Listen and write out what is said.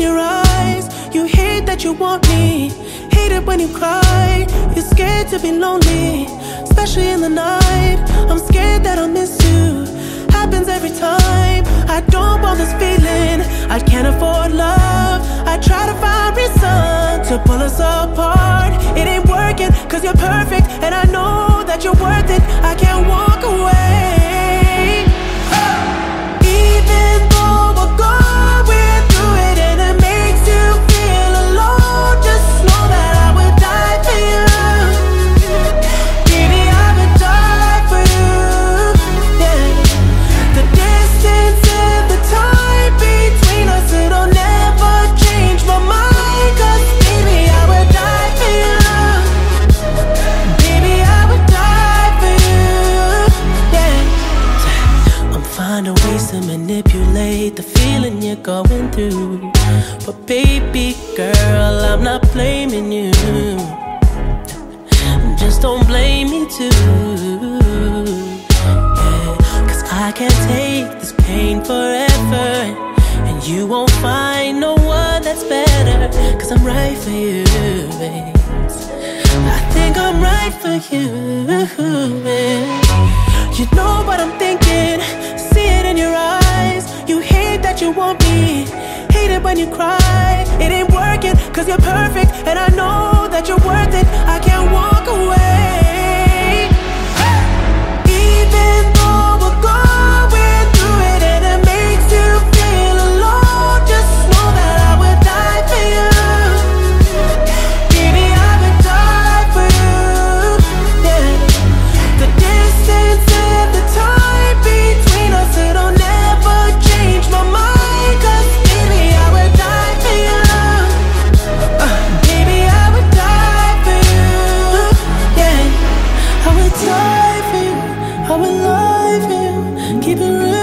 Your eyes. You hate that you want me. Hate it when you cry. You're scared to be lonely, especially in the night. I'm scared that I'll miss you. Happens every time. I don't want this feeling. I can't afford love. I try to find reason to pull us apart. I'm finding ways to manipulate the feeling you're going through. But baby girl, I'm not blaming you. Just don't blame me too. Yeah, Cause I can't take this pain forever. And you won't find no one that's better. Cause I'm right for you, babe. I think I'm right for you. babe. You know what I'm hate that you want hate it when you cry. It ain't working, cause you're perfect, and I know that you're worth it. I can't walk away. I will love you, keep it real.